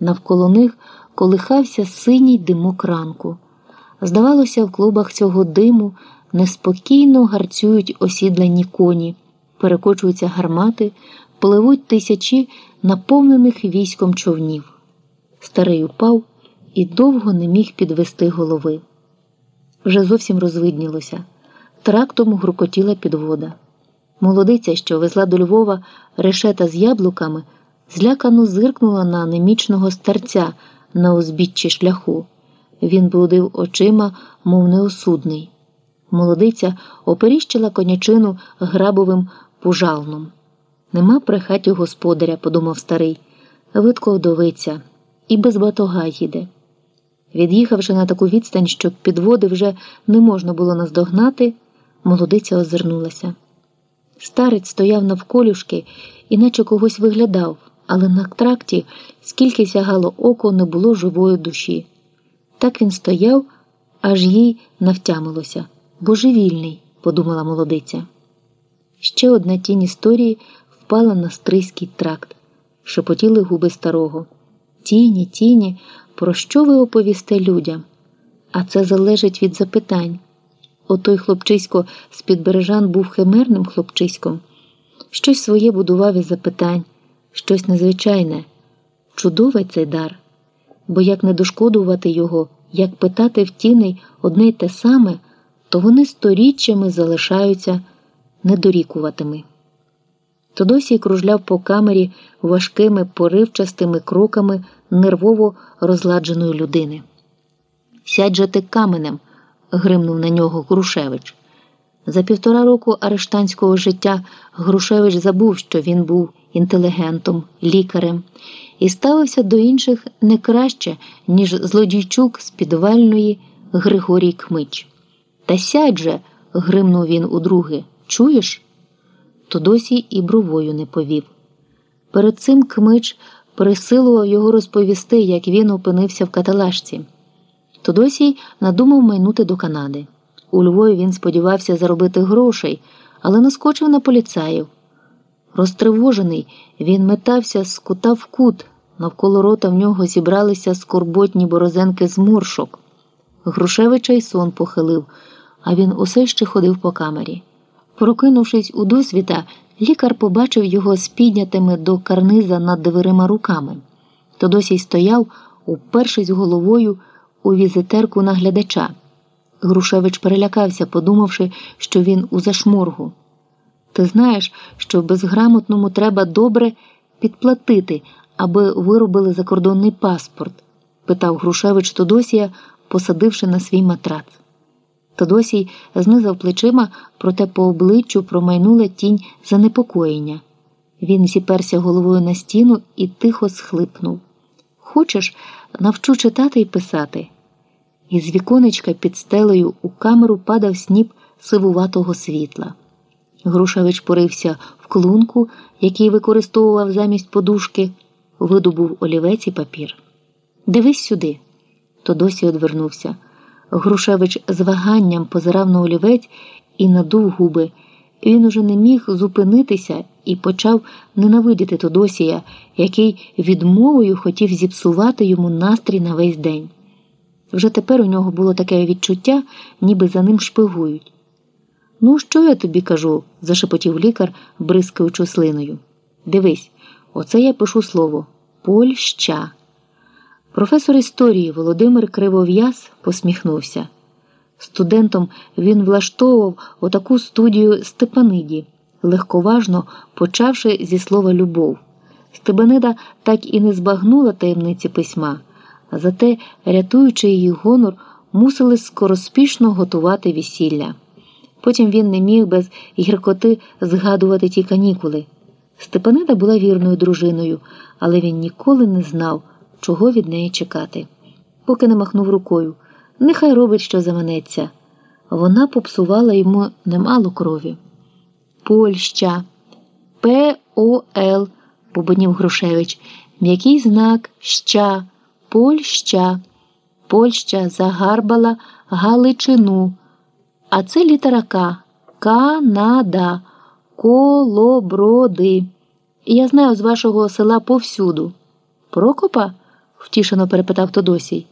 Навколо них колихався синій димок ранку. Здавалося, в клубах цього диму неспокійно гарцюють осідлені коні, перекочуються гармати, пливуть тисячі наповнених військом човнів. Старий упав і довго не міг підвести голови. Вже зовсім розвиднілося. Трактом грукотіла підвода. Молодиця, що везла до Львова решета з яблуками, злякано зиркнула на немічного старця на узбіччі шляху. Він блудив очима, мов неосудний. Молодиця оперіщила конячину грабовим пужалном. Нема при хаті господаря, подумав старий. Видко вдовиця і без батога їде. Від'їхавши на таку відстань, щоб підводи вже не можна було наздогнати, молодиця озирнулася. Старець стояв навколюшки, іначе когось виглядав, але на тракті, скільки сягало око, не було живої душі. Так він стояв, аж їй навтямилося. Божевільний, подумала молодиця. Ще одна тінь історії впала на стрийський тракт, шепотіли губи старого. Тіні, тіні, про що ви оповісте людям? А це залежить від запитань. Отой хлопчисько з під бережан був химерним хлопчиськом, щось своє будував із запитань, щось незвичайне, чудовий цей дар. Бо як не дошкодувати його, як питати в тіней одне й те саме, то вони сторіччями залишаються недорікуватими. Тодосій кружляв по камері важкими поривчастими кроками нервово розладженої людини. Сядь же ти каменем, гримнув на нього Грушевич. За півтора року арештанського життя Грушевич забув, що він був інтелігентом, лікарем, і ставився до інших не краще, ніж злодійчук з підвальної Григорій Кмич. Та сядь же, гримнув він удруге, чуєш? То досі і бровою не повів. Перед цим Кмич пересилував його розповісти, як він опинився в каталажці. Тодосій надумав майнути до Канади. У Львові він сподівався заробити грошей, але наскочив на поліцаїв. Розтривожений, він метався з кута в кут. Навколо рота в нього зібралися скорботні борозенки з моршок. Грушевича й сон похилив, а він усе ще ходив по камері. Прокинувшись у досвіта, лікар побачив його з піднятими до карниза над дверима руками. Тодосій стояв, упершись головою у візитерку наглядача. Грушевич перелякався, подумавши, що він у зашморгу. Ти знаєш, що безграмотному треба добре підплатити, аби виробили закордонний паспорт? питав Грушевич Тодосія, посадивши на свій матрац. Тодосій знизав плечима, проте по обличчю промайнула тінь занепокоєння. Він зіперся головою на стіну і тихо схлипнув. Хочеш, навчу читати і писати. Із віконечка під стелею у камеру падав сніп сивуватого світла. Грушевич порився в клунку, який використовував замість подушки, видобув олівець і папір. Дивись сюди. То досі одвернувся. Грушевич з ваганням позирав на олівець і надув губи. Він уже не міг зупинитися і почав ненавидіти Тодосія, який відмовою хотів зіпсувати йому настрій на весь день. Вже тепер у нього було таке відчуття, ніби за ним шпигують. Ну, що я тобі кажу? зашепотів лікар, бризкаючи слиною. Дивись, оце я пишу слово Польща. Професор історії Володимир Кривов'яз посміхнувся. Студентом він влаштовував отаку студію Степаниді, легковажно почавши зі слова любов. Стебанида так і не збагнула таємниці письма, зате, рятуючи її гонор, мусили скороспішно готувати весілля. Потім він не міг без гіркоти згадувати ті канікули. Степанида була вірною дружиною, але він ніколи не знав чого від неї чекати. Поки не махнув рукою. Нехай робить, що заманеться. Вона попсувала йому немало крові. Польща, П-О-Л, побонів Грушевич. М'який знак ща, Польща. Польща загарбала Галичину. А це літера К. Канада, колоброди. Я знаю з вашого села повсюду. Прокопа? втішено перепитав Тодосій.